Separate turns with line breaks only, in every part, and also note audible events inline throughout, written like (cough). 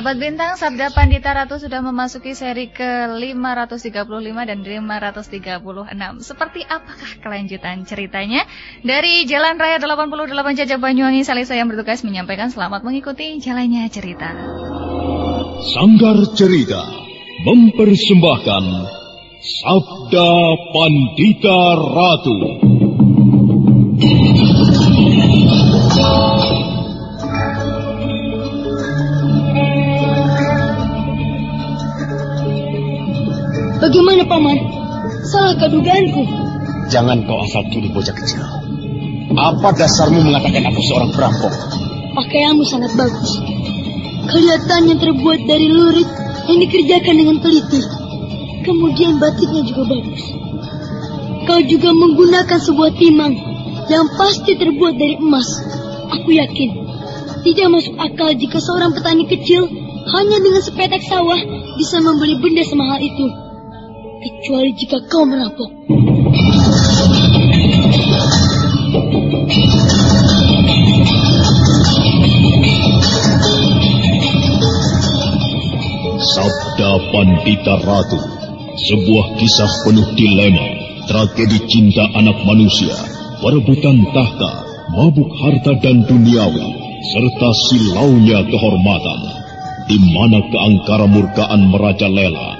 Sahabat Bintang, Sabda Pandita Ratu sudah memasuki seri ke-535 dan 536. Seperti apakah kelanjutan ceritanya? Dari Jalan Raya 88 Jajak Banyuwangi, Salisa yang bertugas menyampaikan selamat mengikuti jalannya cerita.
Sanggar Cerita mempersembahkan Sabda Pandita Ratu.
Bagaimana paman? Salah kedugaanku.
Jangan kau asal tuduh bocah kecil. Apa dasarmu mengatakan aku seorang perampok?
Pakaianmu sangat bagus. Kelihatannya terbuat dari lurik yang dikerjakan dengan teliti. Kemudian batiknya juga bagus. Kau juga menggunakan sebuah timang yang pasti terbuat dari emas. Aku yakin tidak masuk akal jika seorang petani kecil hanya dengan sepetak sawah bisa membeli benda semahal itu. Kecuali jika kau merampok.
Sabda Pandita Ratu, sebuah kisah penuh dilema, tragedi cinta anak manusia, perebutan tahta, mabuk harta dan duniawi, serta silaunya kehormatan, di mana keangkara murkaan merajalela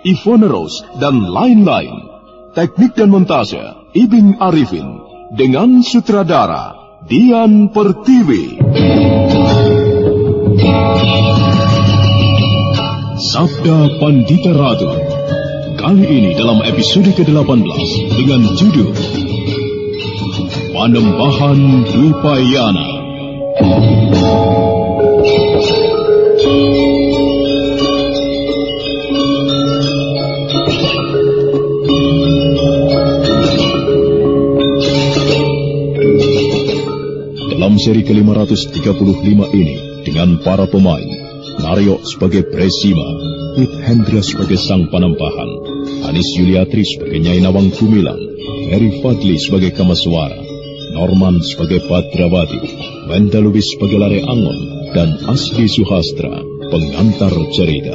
Ivone Rose, dan lain-lain. Teknik dan montase, Ibing Arifin, dengan sutradara, Dian Pertiwi. Sabda Pandita Ratu. Kali ini dalam episode ke-18 dengan judul Panembahan Dwipayana. Dalam seri ke-535 ini, dengan para pemain, Naryo sebagai Presima, Wit Hendra sebagai sang panembahan, Anis Yuliatri sebagai Nyai Nawang Kumilang, Heri Fadli sebagai Kamaswara, Norman sebagai Padrawati, Wenda Lubis sebagai Lare Angon, dan Asri Suhastra, pengantar cerita.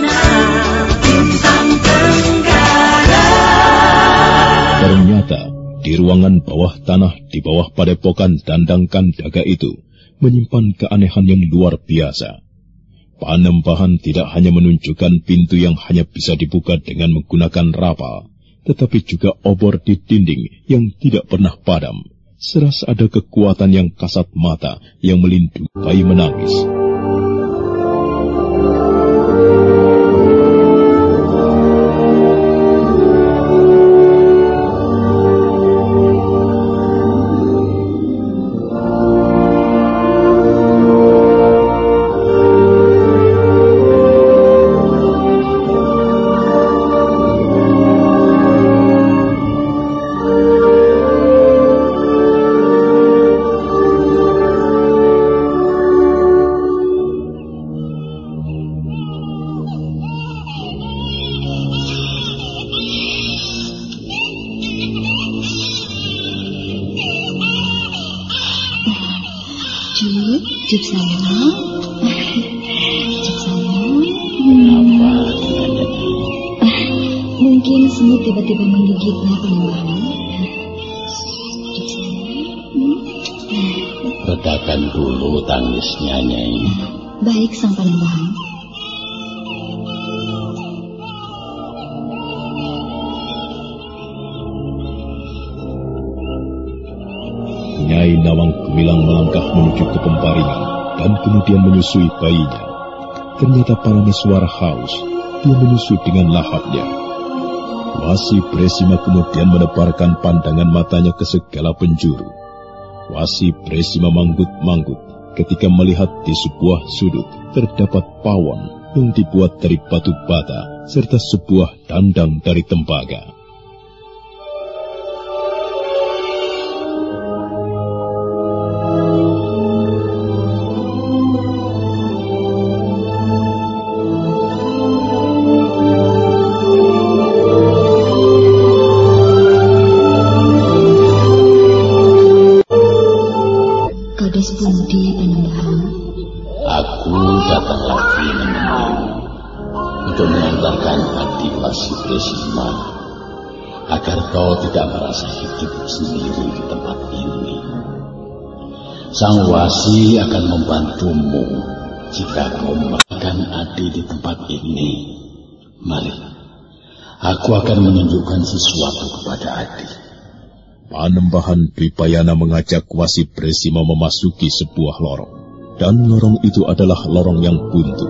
Di ruangan bawah tanah di bawah padepokan dandang kandaga itu menyimpan keanehan yang luar biasa. Panembahan tidak hanya menunjukkan pintu yang hanya bisa dibuka dengan menggunakan rapal, tetapi juga obor di dinding yang tidak pernah padam. Serasa ada kekuatan yang kasat mata yang melindungi bayi menangis.
Cip sayang. Cip sayang. Hmm. Mungkin semut tiba-tiba menggigitnya penyembahan. Cip sayang. Hmm.
Redakan dulu tangisnya, Nyai.
Baik, Sang Panembahan.
Nyai Nawang Gemilang melangkah menuju ke pemparingan dan kemudian menyusui bayinya. Ternyata Parameswara haus, dia menyusui dengan lahapnya. Wasi Bresima kemudian menebarkan pandangan matanya ke segala penjuru. Wasi Bresima manggut-manggut ketika melihat di sebuah sudut terdapat pawon yang dibuat dari batu bata serta sebuah dandang dari tembaga.
Sang Wasi akan membantumu jika kau makan adik di tempat ini. Mari, aku akan menunjukkan sesuatu kepada adik.
Panembahan Dwipayana mengajak Wasi Bresima memasuki sebuah lorong. Dan lorong itu adalah lorong yang buntu.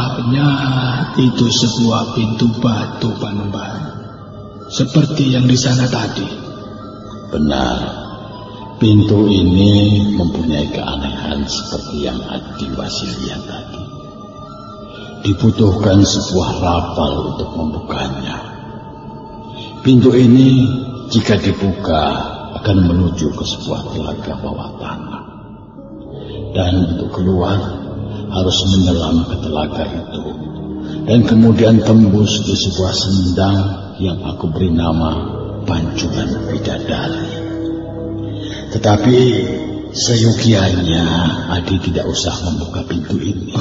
Nampaknya itu sebuah pintu batu Panembahan. Seperti yang di sana tadi.
Benar, pintu ini mempunyai keanehan seperti yang Adi tadi. Dibutuhkan sebuah rapal untuk membukanya. Pintu ini jika dibuka akan menuju ke sebuah telaga bawah tanah. Dan untuk keluar harus menyelam ke telaga itu. Dan kemudian tembus di sebuah sendang yang aku beri nama Pancuran Bidadari. Tetapi seyogianya Adi tidak usah membuka pintu ini.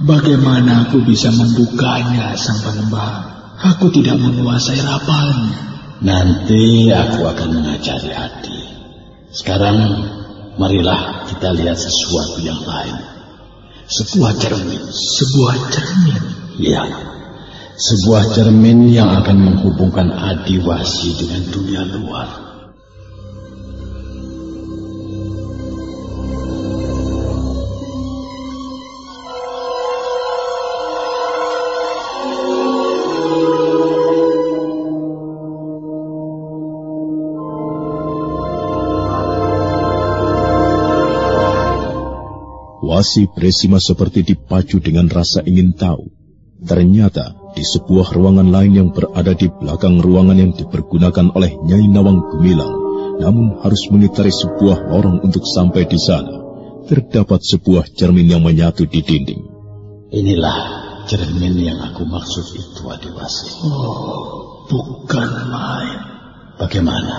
Bagaimana aku bisa membukanya, Sang Panembahan? Aku tidak menguasai rapalnya.
Nanti aku akan mengajari Adi. Sekarang marilah kita lihat sesuatu yang lain. Sebuah cermin.
Sebuah cermin?
Ya, sebuah cermin yang akan menghubungkan Adiwasi dengan dunia luar.
Wasi Bresima seperti dipacu dengan rasa ingin tahu. Ternyata di sebuah ruangan lain yang berada di belakang ruangan yang dipergunakan oleh Nyai Nawang Gumilang, namun harus mengitari sebuah lorong untuk sampai di sana, terdapat sebuah cermin yang menyatu di dinding.
Inilah cermin yang aku maksud itu, Adiwasi.
Oh, bukan main.
Bagaimana?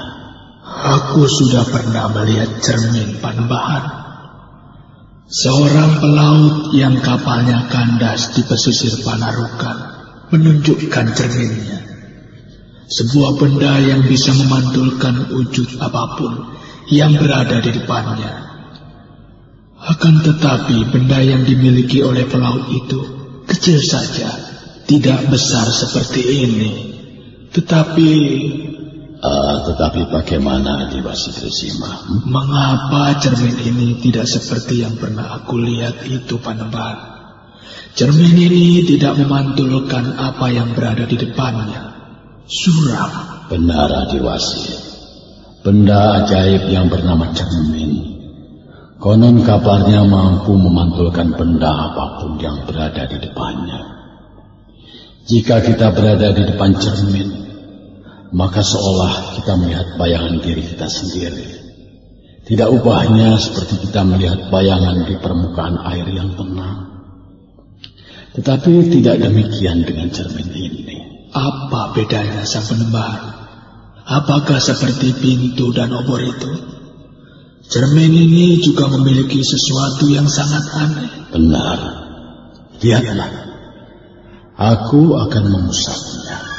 Aku sudah pernah melihat cermin Panembahan. Seorang pelaut yang kapalnya kandas di pesisir Panarukan menunjukkan cerminnya. Sebuah benda yang bisa memantulkan wujud apa pun yang berada di depannya. Akan tetapi benda yang dimiliki oleh pelaut itu kecil saja, tidak besar seperti ini. Tetapi
Uh, tetapi bagaimana Adiwasi Trisima?
Hmm? Mengapa cermin ini tidak seperti yang pernah aku lihat itu Panembahan? Cermin ini tidak memantulkan apa yang berada di depannya. Suram.
Benar Adiwasi. Benda ajaib yang bernama cermin. Konon kabarnya mampu memantulkan benda apa pun yang berada di depannya. Jika kita berada di depan cermin, maka seolah kita melihat bayangan diri kita sendiri. Tidak ubahnya seperti kita melihat bayangan di permukaan air yang tenang. Tetapi tidak demikian dengan cermin ini.
Apa bedanya sang penembahan? Apakah seperti pintu dan obor itu? Cermin ini juga memiliki sesuatu yang sangat aneh.
Benar. Lihatlah. Aku akan mengusapnya.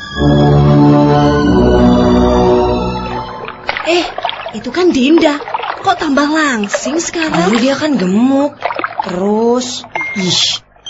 Eh, itu kan Dinda. Kok tambah langsing sekarang?
Dulu dia kan gemuk. Terus, ih,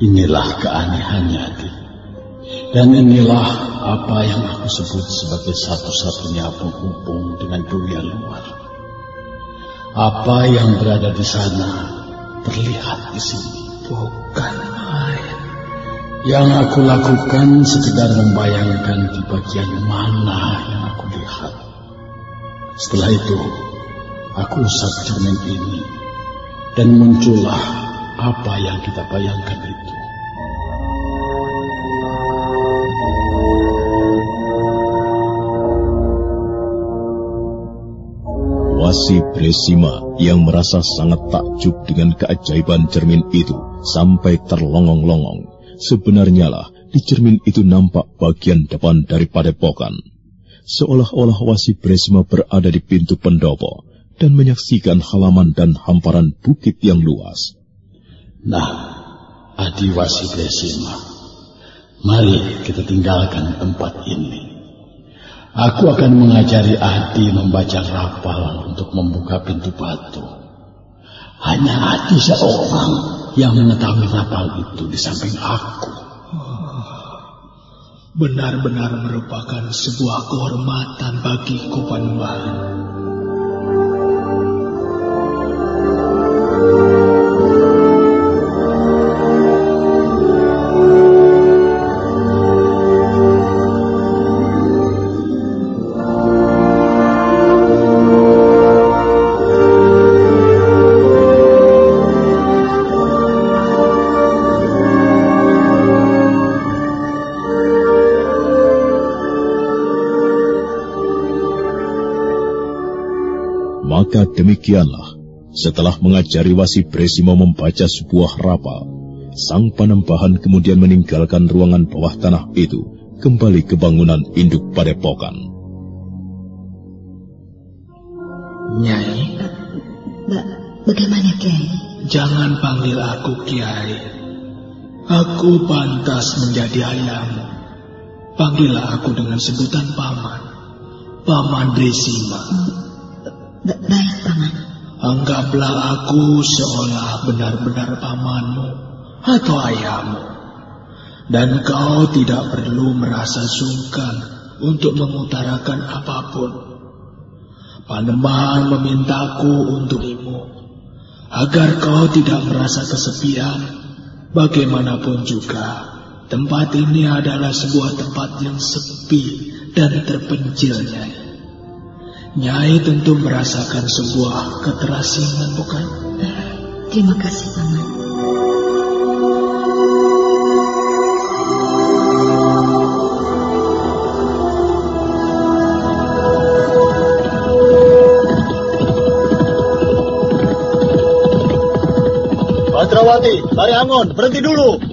inilah keanehannya, Adik. Dan inilah apa yang aku sebut sebagai satu-satunya penghubung dengan dunia luar. Apa yang berada di sana terlihat di sini.
Bukan main.
Yang aku lakukan sekedar membayangkan di bagian mana yang aku lihat. Setelah itu, aku usap cermin ini dan muncullah apa yang kita bayangkan itu.
Wasi Bresima yang merasa sangat takjub dengan keajaiban cermin itu sampai terlongong-longong. Sebenarnya lah di cermin itu nampak bagian depan dari padepokan. Seolah-olah Wasi Bresima berada di pintu pendopo dan menyaksikan halaman dan hamparan bukit yang luas.
Nah, Adi Wasi Bresima, mari kita tinggalkan tempat ini. Aku akan mengajari Adi membaca rapal untuk membuka pintu batu. Hanya Adi seorang yang mengetahui rapal itu di samping aku.
benar-benar merupakan sebuah kehormatan bagiku Panembahan.
Maka demikianlah, setelah mengajari Wasi Bresimo membaca sebuah rapal, sang panembahan kemudian meninggalkan ruangan bawah tanah itu kembali ke bangunan induk padepokan.
Nyai,
Ba bagaimana Kiai?
jangan panggil aku Kiai. Aku pantas menjadi ayahmu. Panggillah aku dengan sebutan Paman. Paman Dresima.
Ba baik Paman.
Anggaplah aku seolah benar-benar pamanmu atau ayahmu. Dan kau tidak perlu merasa sungkan untuk mengutarakan apa pun. Panembahan memintaku untukmu agar kau tidak merasa kesepian. Bagaimanapun juga, tempat ini adalah sebuah tempat yang sepi dan terpencil, Nyai. Nyai tentu merasakan sebuah keterasingan, bukan?
Terima kasih Paman.
Badrawati, Tari Angon, berhenti dulu.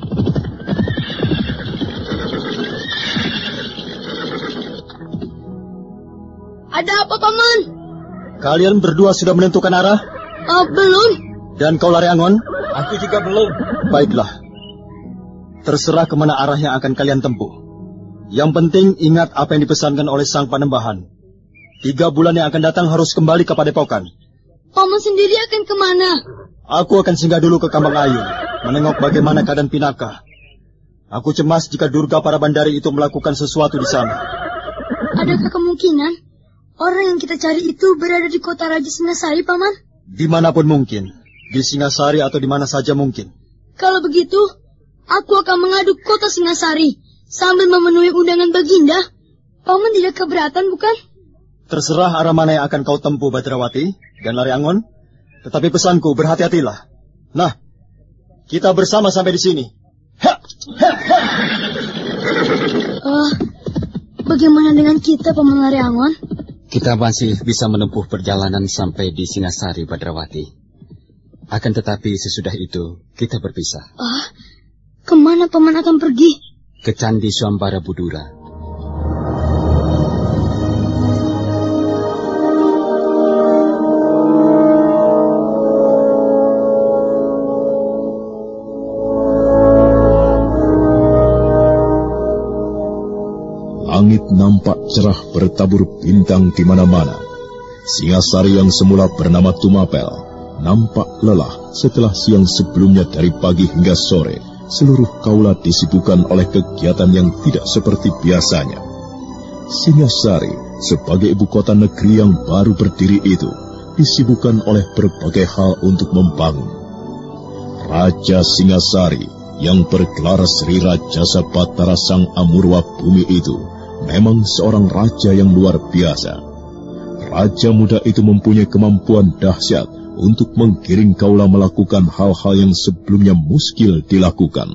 Ada apa, Paman?
Kalian berdua sudah menentukan arah?
Oh, belum.
Dan kau Lari Angon? Aku juga belum. Baiklah. Terserah ke mana arah yang akan kalian tempuh. Yang penting ingat apa yang dipesankan oleh sang panembahan. Tiga bulan yang akan datang harus kembali ke padepokan.
Paman sendiri akan ke mana?
Aku akan singgah dulu ke Kambang Ayu, menengok bagaimana keadaan Pinaka. Aku cemas jika Durga para bandari itu melakukan sesuatu di sana.
Adakah kemungkinan orang yang kita cari itu berada di kota Raja Singasari, Paman?
Di mana pun mungkin, di Singasari atau di mana saja mungkin.
Kalau begitu, aku akan mengadu kota Singasari sambil memenuhi undangan Baginda. Paman tidak keberatan, bukan?
Terserah arah mana yang akan kau tempuh, Badrawati dan Lari Angon. Tetapi pesanku, berhati-hatilah. Nah, kita bersama sampai di sini.
Ah, bagaimana dengan kita, Paman Lari Angon?
Kita masih bisa menempuh perjalanan sampai di Singasari, Badrawati. Akan tetapi sesudah itu, kita berpisah.
Ah, ke mana Paman akan pergi?
Ke Candi Suambara Budura.
Langit nampak cerah bertabur bintang di mana-mana. Singasari yang semula bernama Tumapel nampak lelah setelah siang sebelumnya dari pagi hingga sore. Seluruh kaula disibukkan oleh kegiatan yang tidak seperti biasanya. Singasari sebagai ibu kota negeri yang baru berdiri itu disibukkan oleh berbagai hal untuk membangun. Raja Singasari yang bergelar Sri Raja Sabatara Sang Amurwa Bumi itu memang seorang raja yang luar biasa. Raja muda itu mempunyai kemampuan dahsyat untuk menggiring kaula melakukan hal-hal yang sebelumnya muskil dilakukan.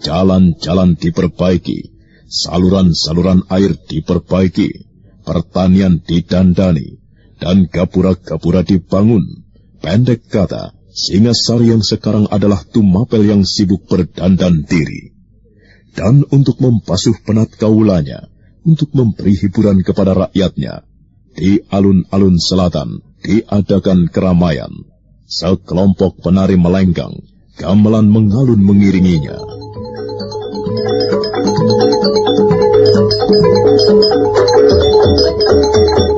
Jalan-jalan diperbaiki, saluran-saluran air diperbaiki, pertanian didandani, dan gapura-gapura dibangun. Pendek kata, Singasari yang sekarang adalah Tumapel yang sibuk berdandan diri. Dan untuk membasuh penat kaulanya, untuk memberi hiburan kepada rakyatnya, di alun-alun selatan diadakan keramaian. Sekelompok penari melenggang, gamelan mengalun mengiringinya.
Paman?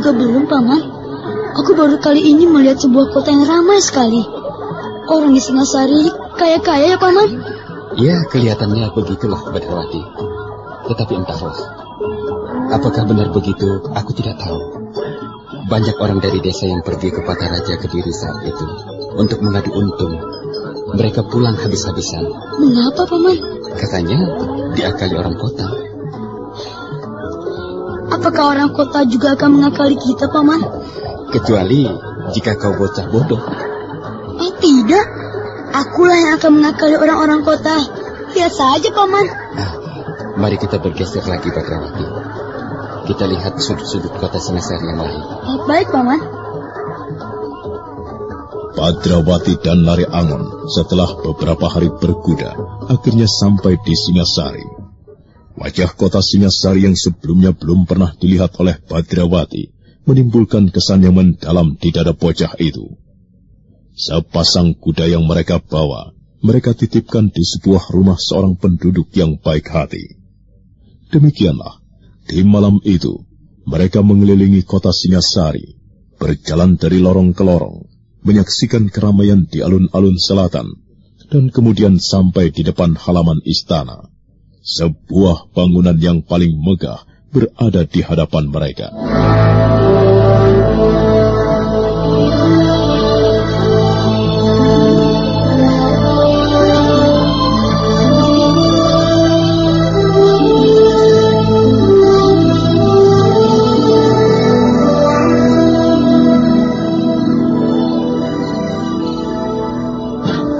Juga belum, Paman. Aku baru kali ini melihat sebuah kota yang ramai sekali. Orang di Singasari kaya-kaya ya, Paman?
Ya, kelihatannya begitulah, Badrawati. Tetapi entahlah. Apakah benar begitu, aku tidak tahu. Banyak orang dari desa yang pergi ke Raja Kediri saat itu untuk mengadu untung. Mereka pulang habis-habisan.
Mengapa, Paman?
Katanya diakali orang kota.
Apakah orang kota juga akan mengakali kita, Paman?
Kecuali jika kau bocah bodoh.
Eh, tidak. Akulah yang akan mengakali orang-orang kota. Lihat saja, Paman.
Ah, mari kita bergeser lagi, Badrawati. Kita lihat sudut-sudut kota Singasari yang lain.
Eh, baik, Paman.
Padrawati dan Lare Angon setelah beberapa hari berkuda akhirnya sampai di Singasari. Wajah kota Singasari yang sebelumnya belum pernah dilihat oleh Badrawati menimbulkan kesan yang mendalam di dada bocah itu. Sepasang kuda yang mereka bawa, mereka titipkan di sebuah rumah seorang penduduk yang baik hati. Demikianlah, di malam itu, mereka mengelilingi kota Singasari, berjalan dari lorong ke lorong, menyaksikan keramaian di alun-alun selatan, dan kemudian sampai di depan halaman istana. Sebuah bangunan yang paling megah berada di hadapan mereka.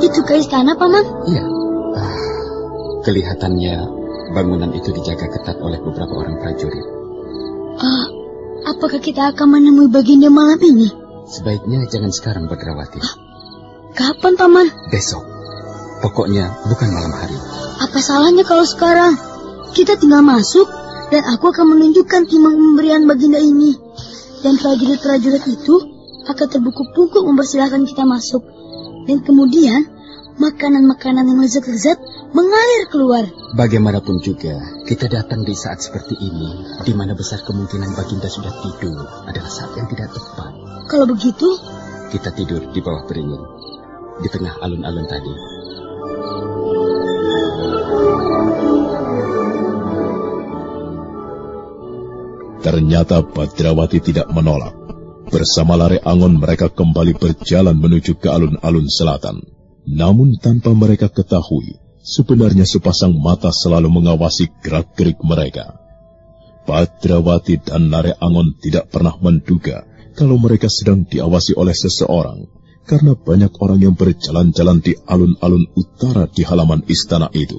Itu ke istana, Paman?
Iya. Kelihatannya bangunan itu dijaga ketat oleh beberapa orang prajurit.
Ah, apakah kita akan menemui baginda malam ini?
Sebaiknya jangan sekarang, Badrawati.
Kapan, Paman?
Besok. Pokoknya bukan malam hari.
Apa salahnya kalau sekarang? Kita tinggal masuk dan aku akan menunjukkan timang pemberian baginda ini. Dan prajurit-prajurit itu akan terbungkuk-bungkuk mempersilahkan kita masuk. Dan kemudian makanan-makanan yang lezat-lezat mengalir keluar.
Bagaimanapun juga, kita datang di saat seperti ini, di mana besar kemungkinan Baginda sudah tidur, adalah saat yang tidak tepat.
Kalau begitu,
Kita tidur di bawah beringin, di tengah alun-alun tadi.
Ternyata Badrawati tidak menolak. Bersama Lare Angon mereka kembali berjalan menuju ke alun-alun selatan. Namun tanpa mereka ketahui, sebenarnya sepasang mata selalu mengawasi gerak-gerik mereka. Badrawati dan Lare Angon tidak pernah menduga kalau mereka sedang diawasi oleh seseorang, karena banyak orang yang berjalan-jalan di alun-alun utara di halaman istana itu.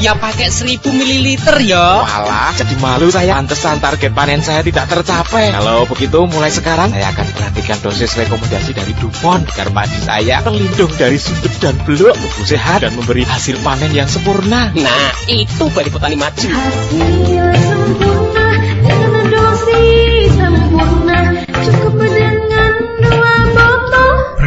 ya pakai 1000 ml ya.
Walah, jadi malu saya. Pantesan target panen saya tidak tercapai. Kalau begitu, mulai sekarang saya akan perhatikan dosis rekomendasi dari Dupont agar padi saya terlindung dari sundep dan beluk, tumbuh sehat dan memberi hasil panen yang sempurna.
Nah, itu balik petani maju.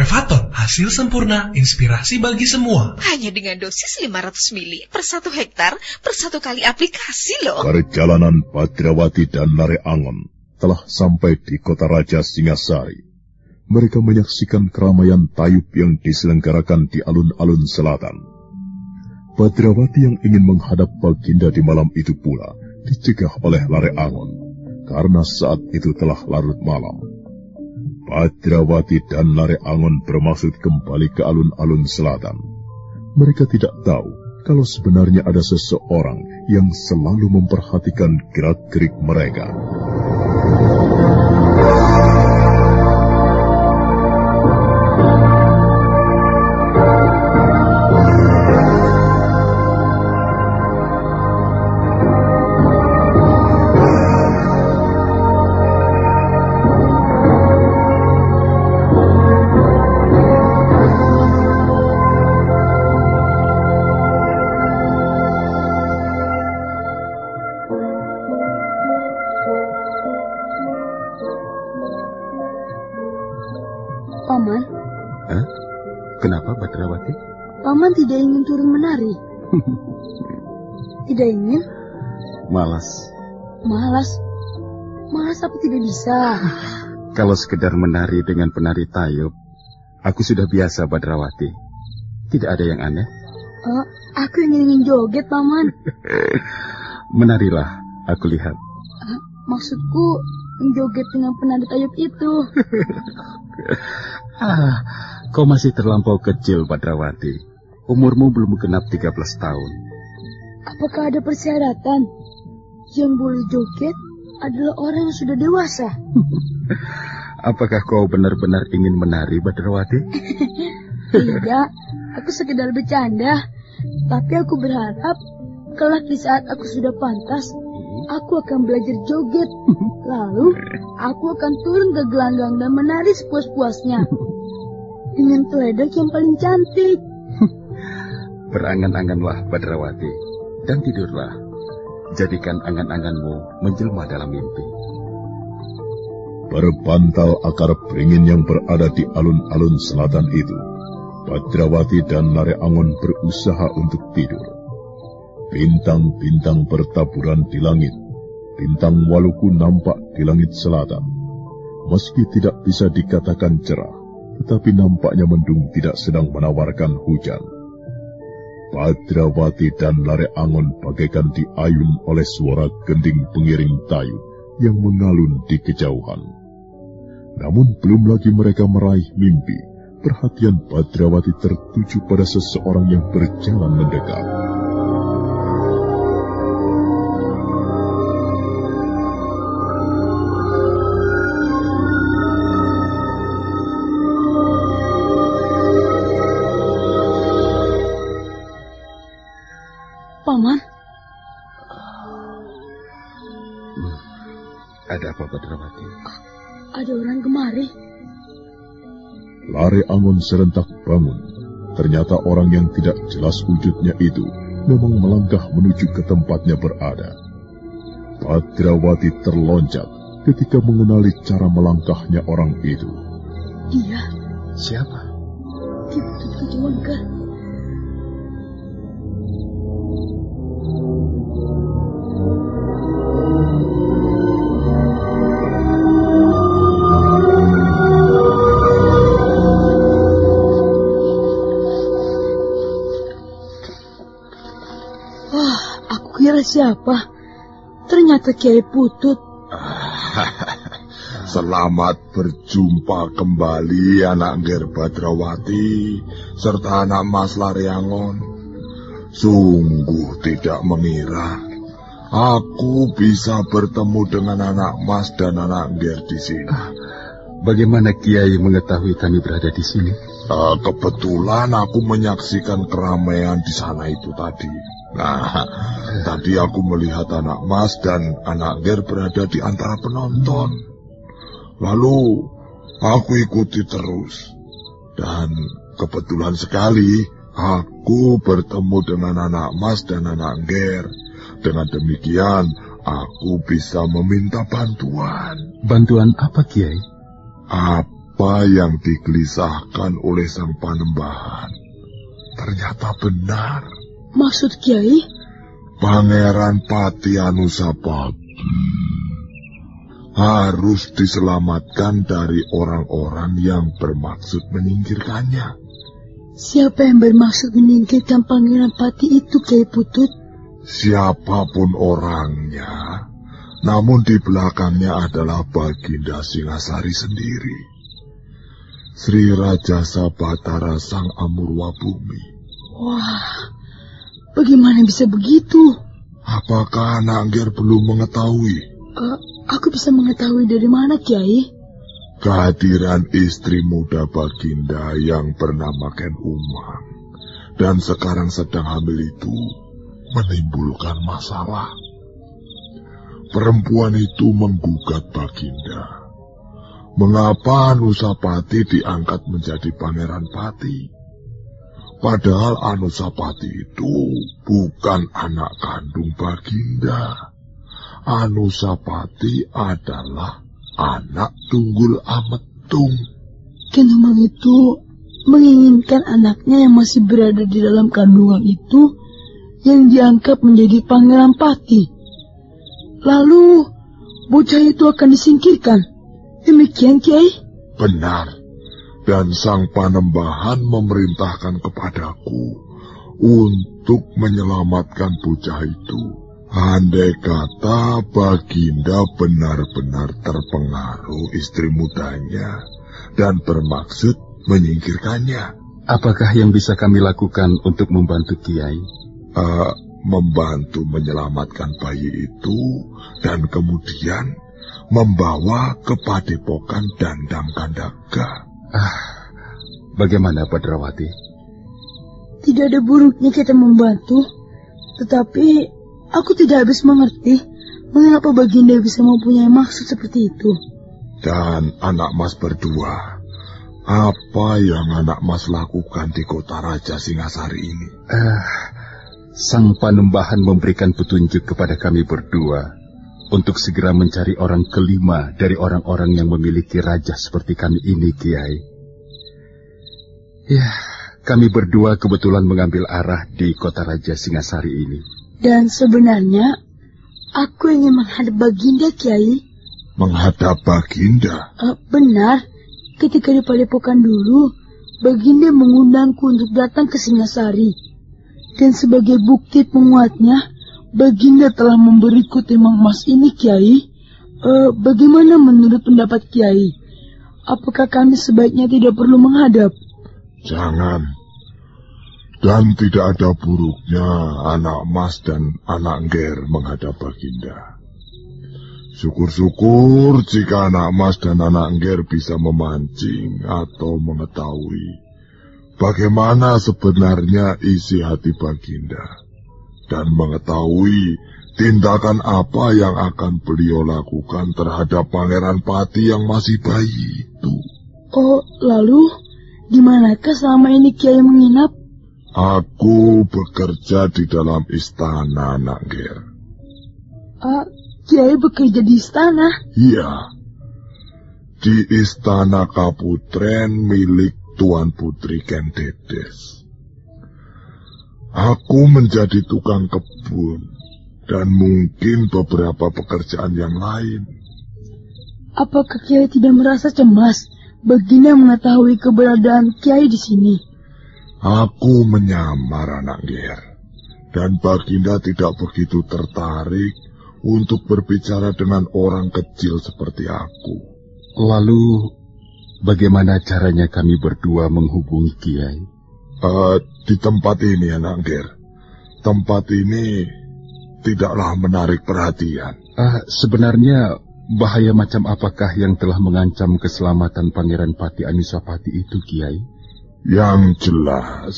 Prevaton, hasil sempurna, inspirasi bagi semua.
Hanya dengan dosis 500 mili per satu hektar per satu kali aplikasi loh.
Perjalanan Badrawati dan Lare Angon telah sampai di kota Raja Singasari. Mereka menyaksikan keramaian tayub yang diselenggarakan di alun-alun selatan. Badrawati yang ingin menghadap Baginda di malam itu pula dicegah oleh Lare Angon karena saat itu telah larut malam. Badrawati dan Lare Angon bermaksud kembali ke alun-alun selatan. Mereka tidak tahu kalau sebenarnya ada seseorang yang selalu memperhatikan gerak-gerik mereka.
Menari. Tidak ingin?
Malas.
Malas. Malas apa tidak bisa?
Kalau sekedar menari dengan penari tayub, aku sudah biasa Badrawati. Tidak ada yang aneh.
Oh, aku ingin ingin joget, Paman. (laughs)
Menarilah, aku lihat.
Ah, maksudku, menjoget dengan penari tayub itu. (laughs)
Ah, kau masih terlampau kecil, Badrawati. Umurmu belum genap 13 tahun.
Apakah ada persyaratan? Yang boleh joget adalah orang yang sudah dewasa. (laughs)
Apakah kau benar-benar ingin menari, Badrawati? (laughs)
Tidak, aku sekedar bercanda. Tapi aku berharap kelak di saat aku sudah pantas, aku akan belajar joget. (laughs) Lalu, aku akan turun ke gelanggang dan menari sepuas-puasnya. Dengan teledok yang paling cantik.
Berangan-anganlah, Badrawati. Dan tidurlah. Jadikan angan-anganmu menjelma dalam mimpi.
Berbantal akar beringin yang berada di alun-alun selatan itu, Badrawati dan Lare Angon berusaha untuk tidur. Bintang-bintang bertaburan di langit. Bintang Waluku nampak di langit selatan. Meski tidak bisa dikatakan cerah, tetapi nampaknya mendung tidak sedang menawarkan hujan. Badrawati dan Lare Angon bagaikan diayun oleh suara gending pengiring tayu yang mengalun di kejauhan. Namun belum lagi mereka meraih mimpi, perhatian Badrawati tertuju pada seseorang yang berjalan mendekat. Lare Angon serentak bangun. Ternyata orang yang tidak jelas wujudnya itu memang melangkah menuju ke tempatnya berada. Badrawati terloncat ketika mengenali cara melangkahnya orang itu.
Iya,
Siapa?
dia kejawangka. Siapa? Ternyata Kiai Putut. (laughs)
Selamat berjumpa kembali anak Ger Badrawati serta anak Mas Laryangon. Sungguh tidak mengira aku bisa bertemu dengan anak Mas dan anak Ger di sini.
Bagaimana Kiai mengetahui kami berada di sini?
Eh, kebetulan aku menyaksikan keramaian di sana itu tadi. Nah, tadi aku melihat anak Mas dan anak Ger berada di antara penonton. Lalu aku ikuti terus. Dan kebetulan sekali aku bertemu dengan anak Mas dan anak Ger. Dengan demikian aku bisa meminta bantuan.
Bantuan apa, Kiai?
Apa yang digelisahkan oleh sang panembahan ternyata benar.
Maksud Kiai?
Pangeran Pati Anusapati harus diselamatkan dari orang-orang yang bermaksud menyingkirkannya.
Siapa yang bermaksud menyingkirkan Pangeran Pati itu, Kiai Putut?
Siapa pun orangnya, namun di belakangnya adalah Baginda Singasari sendiri. Sri Raja Sabatara Sang Amurwa Bumi.
Wah, bagaimana bisa begitu?
Apakah anak Ger belum mengetahui
Eh, aku bisa mengetahui dari mana, Kiai?
kehadiran istri muda Baginda yang bernama Ken Umang dan sekarang sedang hamil itu menimbulkan masalah. Perempuan itu menggugat Baginda. Mengapa Anusapati diangkat menjadi pangeran pati? Padahal Anusapati itu bukan anak kandung Baginda. Anusapati adalah anak tunggul Ametung.
Kenumang itu menginginkan anaknya yang masih berada di dalam kandungan itu yang dianggap menjadi pangeran pati. Lalu bocah itu akan disingkirkan. Demikian Kiai?
Benar. Dan sang panembahan memerintahkan kepadaku untuk menyelamatkan bocah itu. Andai kata Baginda benar-benar terpengaruh istri mudanya dan bermaksud menyingkirkannya.
Apakah yang bisa kami lakukan untuk membantu Kiai?
Uh, membantu menyelamatkan bayi itu dan kemudian membawa ke padepokan Dandang Kandaga.
Ah, bagaimana Badrawati?
Tidak ada buruknya kita membantu, tetapi aku tidak habis mengerti mengapa Baginda bisa mempunyai maksud seperti itu.
Dan anak mas berdua, apa yang anak mas lakukan di kota Raja Singasari ini?
Ah, sang panembahan memberikan petunjuk kepada kami berdua untuk segera mencari orang kelima dari orang-orang yang memiliki raja seperti kami ini, Kiai. Ya, kami berdua kebetulan mengambil arah di kota Raja Singasari ini.
Dan sebenarnya, aku ingin menghadap Baginda, Kiai.
Menghadap Baginda?
Uh, benar, ketika di Padepokan dulu, Baginda mengundangku untuk datang ke Singasari. Dan sebagai bukti penguatnya, Baginda telah memberiku timang emas ini, Kiai. Uh, bagaimana menurut pendapat Kiai? Apakah kami sebaiknya tidak perlu menghadap?
Jangan. Dan tidak ada buruknya anak mas dan anak ger menghadap Baginda. Syukur-syukur jika anak mas dan anak ger bisa memancing atau mengetahui bagaimana sebenarnya isi hati Baginda dan mengetahui tindakan apa yang akan beliau lakukan terhadap Pangeran Pati yang masih bayi itu.
Oh, lalu di manakah selama ini Kiai menginap?
Aku bekerja di dalam istana, Nak Ger.
Uh, Kiai bekerja di istana?
Iya. Di istana Kaputren milik Tuan Putri Kendedes. Aku menjadi tukang kebun dan mungkin beberapa pekerjaan yang lain.
Apakah Kiai tidak merasa cemas Baginda mengetahui keberadaan Kiai di sini?
Aku menyamar anak Ger. Dan Baginda tidak begitu tertarik untuk berbicara dengan orang kecil seperti aku.
Lalu, bagaimana caranya kami berdua menghubungi Kiai?
Uh, di tempat ini, Anak Ger. Tempat ini tidaklah menarik perhatian.
Uh, sebenarnya bahaya macam apakah yang telah mengancam keselamatan Pangeran Pati Anusapati itu, Kiai?
Yang jelas,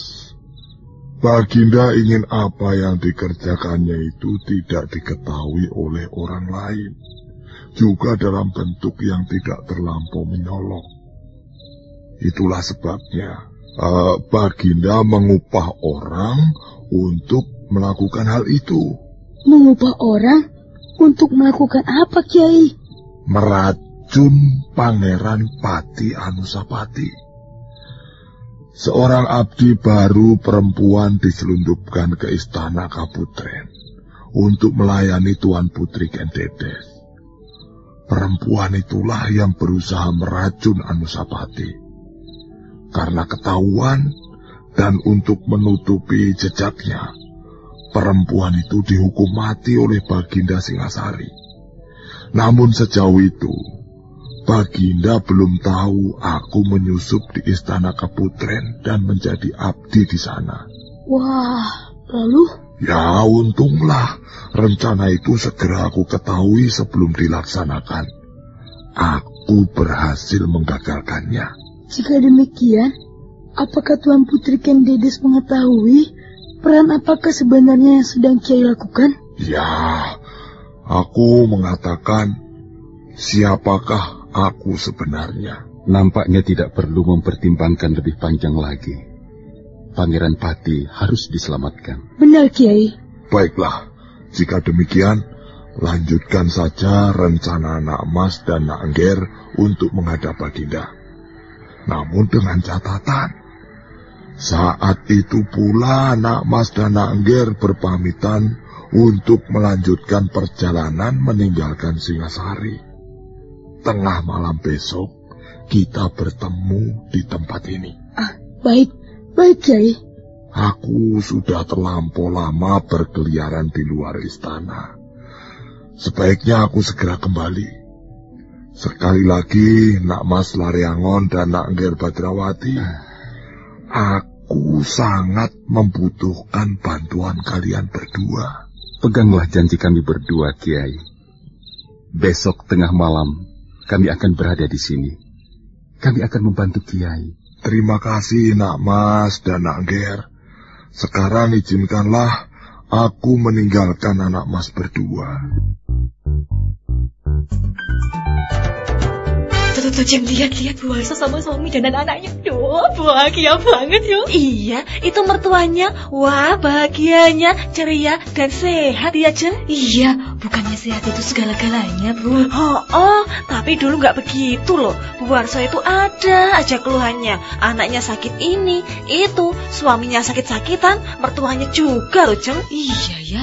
Baginda ingin apa yang dikerjakannya itu tidak diketahui oleh orang lain. Juga dalam bentuk yang tidak terlampau menyolok. Itulah sebabnya uh, Baginda mengupah orang untuk melakukan hal itu.
Mengupah orang untuk melakukan apa, Kiai?
Meracun Pangeran Pati Anusapati. Seorang abdi baru perempuan diselundupkan ke istana Kaputren untuk melayani Tuan Putri Kendedes. Perempuan itulah yang berusaha meracun Anusapati karena ketahuan dan untuk menutupi jejaknya, perempuan itu dihukum mati oleh Baginda Singasari. Namun sejauh itu, Baginda belum tahu aku menyusup di istana Keputren dan menjadi abdi di sana.
Wah, lalu?
Ya, untunglah rencana itu segera aku ketahui sebelum dilaksanakan. Aku berhasil menggagalkannya.
Jika demikian, apakah Tuan Putri Kendedes mengetahui peran apakah sebenarnya yang sedang Kiai lakukan?
Ya, aku mengatakan siapakah aku sebenarnya.
Nampaknya tidak perlu mempertimbangkan lebih panjang lagi. Pangeran Pati harus diselamatkan.
Benar, Kiai.
Baiklah, jika demikian, lanjutkan saja rencana Nak Mas dan Nak Engger untuk menghadap Baginda. Namun dengan catatan, saat itu pula Nak Mas dan Nak Ger berpamitan untuk melanjutkan perjalanan meninggalkan Singasari. Tengah malam besok, kita bertemu di tempat ini.
Ah, baik, baik Kiai.
Aku sudah terlampau lama berkeliaran di luar istana. Sebaiknya aku segera kembali. Sekali lagi, Nak Mas Lariangon dan Nak Ger Badrawati, aku sangat membutuhkan bantuan kalian berdua.
Peganglah janji kami berdua, Kiai. Besok tengah malam, kami akan berada di sini. Kami akan membantu Kiai.
Terima kasih, Nak Mas dan Nak Ger. Sekarang izinkanlah aku meninggalkan anak Mas berdua.
Tuh, tuh, Jim, lihat-lihat Bu Warsa sama suami dan anak-anaknya. Duh, bahagia banget yuk. Iya, itu mertuanya. Wah, bahagianya, ceria dan sehat ya, Jel. Iya, bukannya sehat itu segala-galanya, Bu. Oh, oh, tapi dulu nggak begitu loh. Bu Warsa itu ada aja keluhannya. Anaknya sakit ini, itu, suaminya sakit-sakitan, mertuanya juga loh, Jel. Iya ya,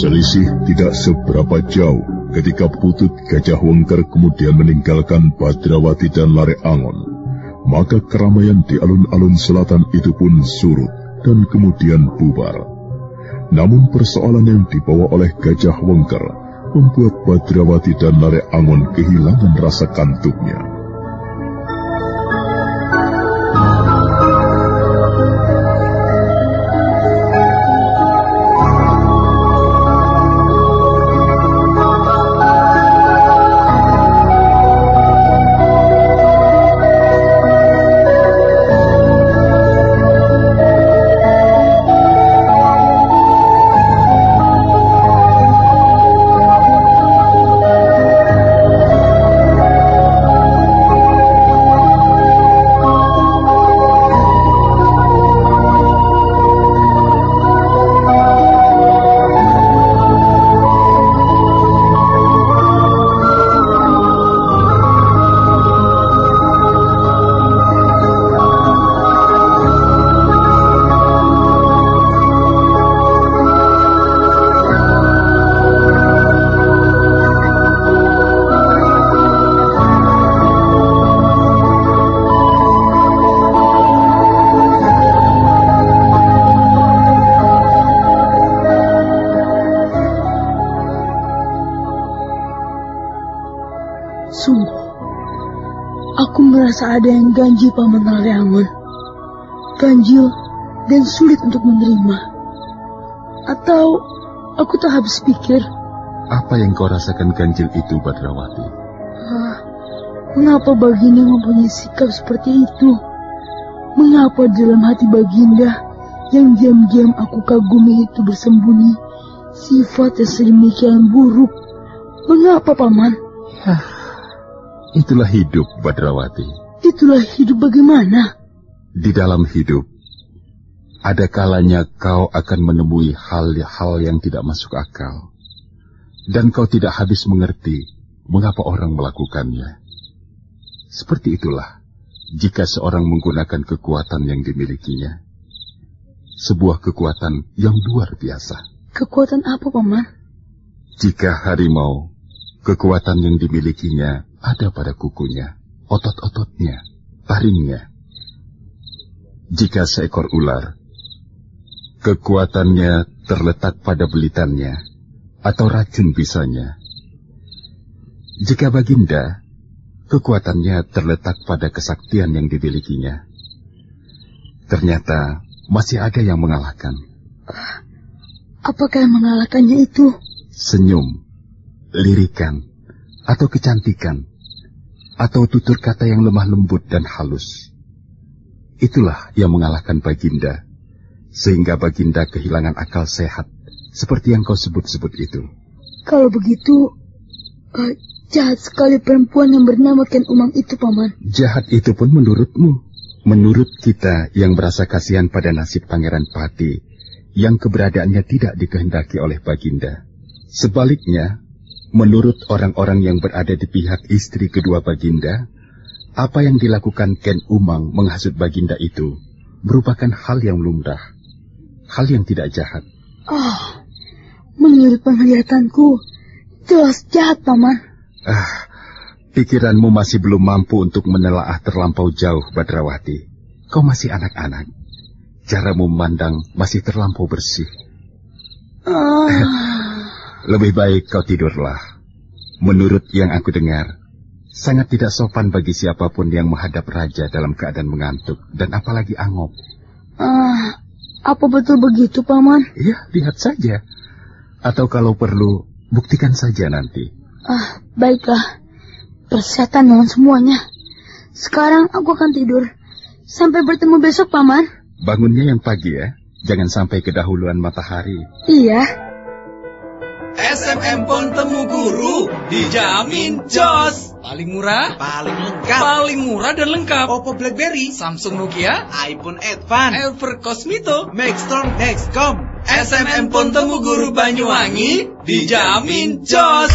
Selisih tidak seberapa jauh ketika Putut Gajah Wengker kemudian meninggalkan Badrawati dan Lare Angon. Maka keramaian di alun-alun selatan itu pun surut dan kemudian bubar. Namun persoalan yang dibawa oleh Gajah Wengker membuat Badrawati dan Lare Angon kehilangan rasa kantuknya.
Ada yang ganjil Paman Laleangon. Ganjil dan sulit untuk menerima. Atau aku tak habis pikir,
Apa yang kau rasakan ganjil itu, Badrawati?
ah, mengapa Baginda mempunyai sikap seperti itu? Mengapa dalam hati Baginda yang diam-diam aku kagumi itu bersembunyi sifat yang sedemikian buruk? Mengapa, Paman?
Itulah hidup, Badrawati.
Itulah hidup bagaimana?
Di dalam hidup, ada kalanya kau akan menemui hal-hal yang tidak masuk akal. Dan kau tidak habis mengerti mengapa orang melakukannya. Seperti itulah jika seorang menggunakan kekuatan yang dimilikinya. Sebuah kekuatan yang luar biasa.
Kekuatan apa, Paman?
Jika harimau Kekuatan yang dimilikinya ada pada kukunya, otot-ototnya, taringnya. Jika seekor ular, kekuatannya terletak pada belitannya atau racun bisanya. Jika Baginda, kekuatannya terletak pada kesaktian yang dimilikinya. Ternyata masih ada yang mengalahkan.
Apakah yang mengalahkannya itu?
Senyum, lirikan, atau kecantikan, atau tutur kata yang lemah lembut dan halus. Itulah yang mengalahkan Baginda, sehingga Baginda kehilangan akal sehat, seperti yang kau sebut-sebut itu.
Kalau begitu, uh, jahat sekali perempuan yang bernama Ken Umang itu, Paman.
Jahat itu pun menurutmu. Menurut kita yang merasa kasihan pada nasib Pangeran Pati, yang keberadaannya tidak dikehendaki oleh Baginda. Sebaliknya, menurut orang-orang yang berada di pihak istri kedua Baginda, apa yang dilakukan Ken Umang menghasut Baginda itu merupakan hal yang lumrah, hal yang tidak jahat.
Oh, menurut penglihatanku, jelas jahat, Paman.
Ah, pikiranmu masih belum mampu untuk menelaah terlampau jauh, Badrawati. Kau masih anak-anak. Caramu memandang masih terlampau bersih.
Ah, (laughs)
Lebih baik kau tidurlah. Menurut yang aku dengar, sangat tidak sopan bagi siapa pun yang menghadap raja dalam keadaan mengantuk dan apalagi angop.
ah, apa betul begitu, Paman?
Iya, lihat saja. Atau kalau perlu, buktikan saja nanti.
Ah, baiklah. Persetan dengan semuanya. Sekarang aku akan tidur. Sampai bertemu besok, Paman.
Bangunnya yang pagi ya. Jangan sampai kedahuluan matahari.
Iya.
SMM Pon Temu Guru dijamin jos. Paling murah, paling lengkap. Paling murah dan lengkap. Oppo BlackBerry, Samsung Nokia, iPhone Advance, Ever Cosmito, Maxtron, Nextcom. SMM Pon Temu Guru Banyuwangi dijamin jos.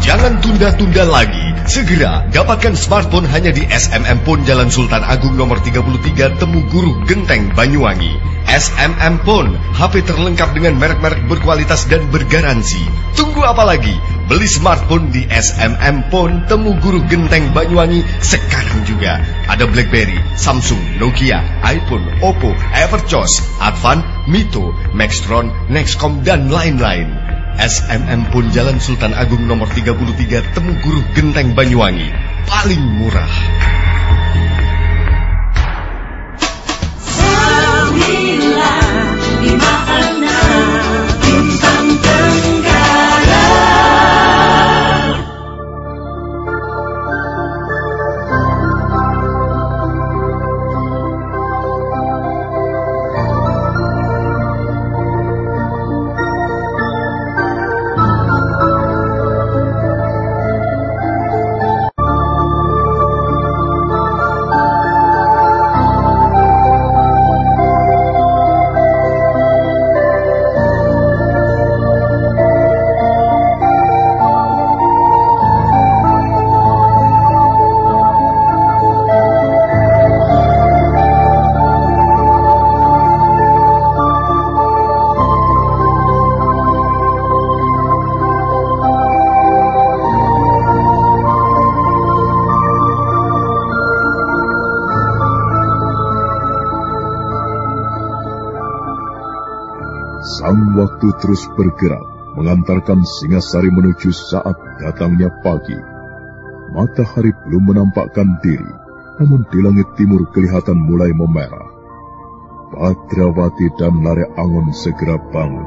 Jangan tunda-tunda lagi. Segera dapatkan smartphone hanya di SMM Pon Jalan Sultan Agung nomor 33 Temu Guru Genteng Banyuwangi. SMM Pon, HP terlengkap dengan merek-merek berkualitas dan bergaransi. Tunggu apa lagi? Beli smartphone di SMM Pon Temu Guru Genteng Banyuwangi sekarang juga. Ada BlackBerry, Samsung, Nokia, iPhone, Oppo, Everchoss, Advan, Mito, Maxtron, Nextcom dan lain-lain. SMM pun Jalan Sultan Agung nomor 33 Temu Guru Genteng Banyuwangi. Paling murah.
Bintang
terus bergerak, mengantarkan Singasari menuju saat datangnya pagi. Matahari belum menampakkan diri, namun di langit timur kelihatan mulai memerah. Padrawati dan Lare Angon segera bangun.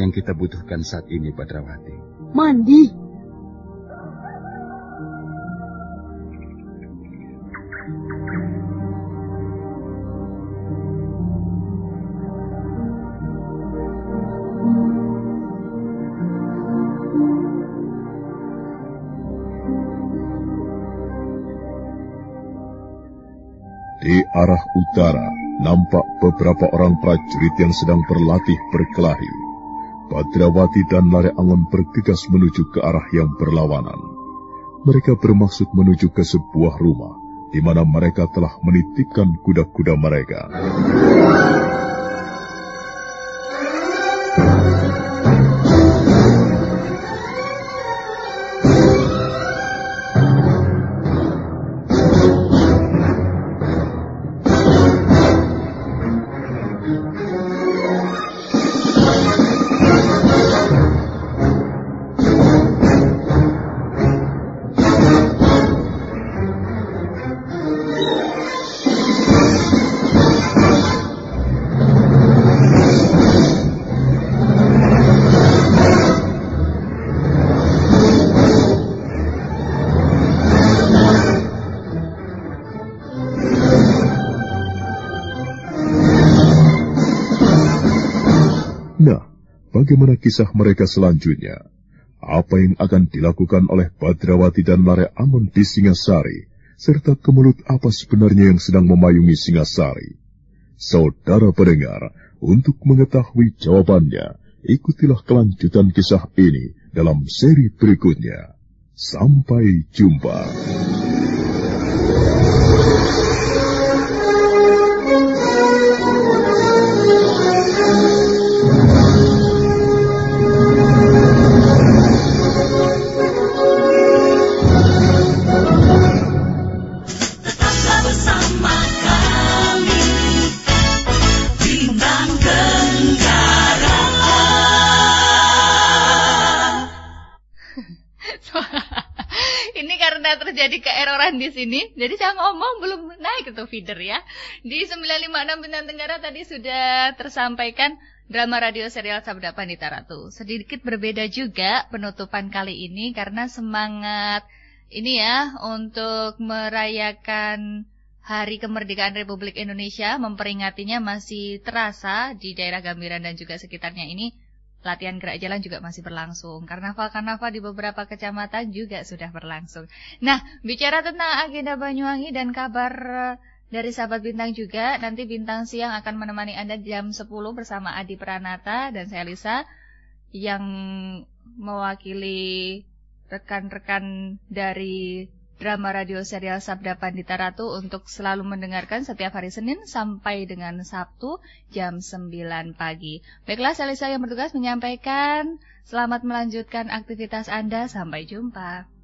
Apa yang kita butuhkan saat ini, Badrawati?
Mandi.
Di arah utara, nampak beberapa orang prajurit yang sedang berlatih berkelahi. Badrawati dan Lare Angon bergegas menuju ke arah yang berlawanan. Mereka bermaksud menuju ke sebuah rumah, di mana mereka telah menitipkan kuda-kuda mereka. Bagaimana kisah mereka selanjutnya? Apa yang akan dilakukan oleh Badrawati dan Lare Amon di Singasari, serta kemelut apa sebenarnya yang sedang memayungi Singasari? Saudara pendengar, untuk mengetahui jawabannya, ikutilah kelanjutan kisah ini dalam seri berikutnya. Sampai jumpa.
Terjadi keeroran di sini, jadi saya ngomong belum naik itu feeder ya. Di 956 Bintang Tenggara tadi sudah tersampaikan drama radio serial Sabda Pandita Ratu. Sedikit berbeda juga penutupan kali ini karena semangat ini ya untuk merayakan Hari Kemerdekaan Republik Indonesia memperingatinya masih terasa di daerah Gambiran dan juga sekitarnya ini latihan gerak jalan juga masih berlangsung. Karnaval-karnaval di beberapa kecamatan juga sudah berlangsung. Nah, bicara tentang agenda Banyuwangi dan kabar eh, dari sahabat Bintang juga, nanti Bintang Siang akan menemani Anda jam 10 bersama Adi Pranata dan saya Lisa yang mewakili rekan-rekan dari drama radio serial Sabda Pandita Ratu untuk selalu mendengarkan setiap hari Senin sampai dengan Sabtu jam 9 pagi. Baiklah, saya Lisa yang bertugas menyampaikan selamat melanjutkan aktivitas Anda. Sampai jumpa.